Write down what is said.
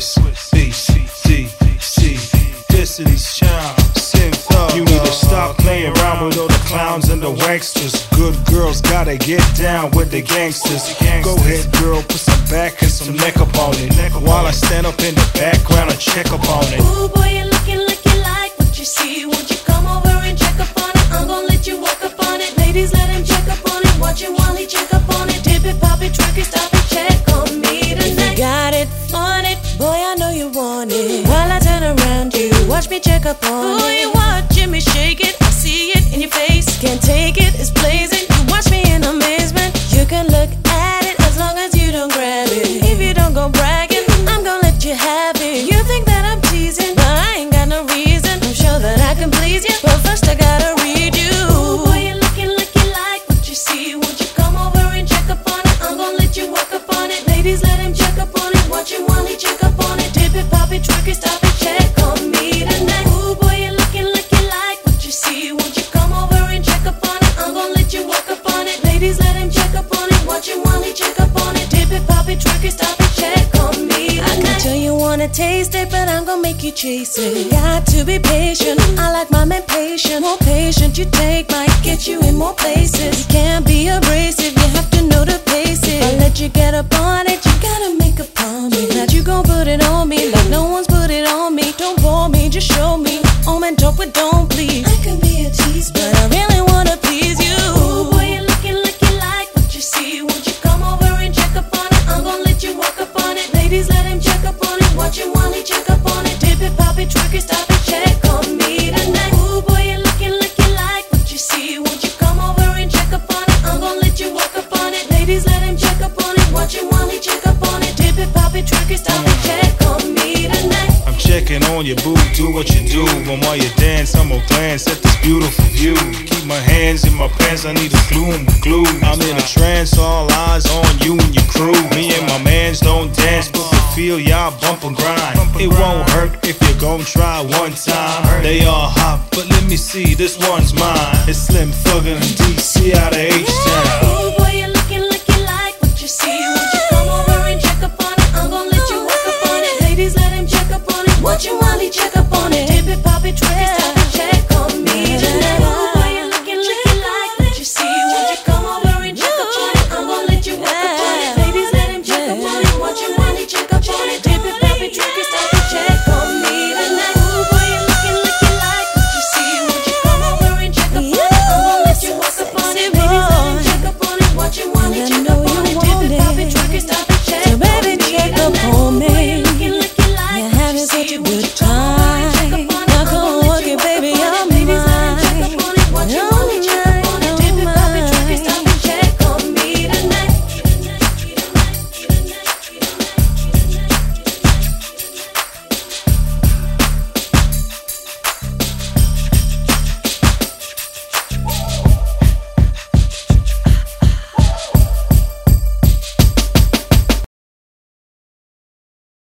Swizz, B, C, D, C. Destiny's Child, Slim Thug. You need to stop playing around with all the clowns and the wanksters. Good girls gotta get down with the gangsters. Go ahead, girl, put some back and some neck up on it. While I stand up in the background and check up on it. Ooh, boy, me check up on wanna taste it, but I'm gonna make you chase it. Got to be patient. I like my man patient. More patient you take might get you in more places. You can't on your boo, do what you do. And while you dance, I'm gonna glance at this beautiful view. Keep my hands in my pants, I need a gloom, glue. I'm in a trance, all eyes on you and your crew. Me and my mans don't dance, but we feel y'all bump and grind. It won't hurt if you gon' try one time. They all hot, but let me see, this one's mine. It's Slim Thuggin' DC out of HD.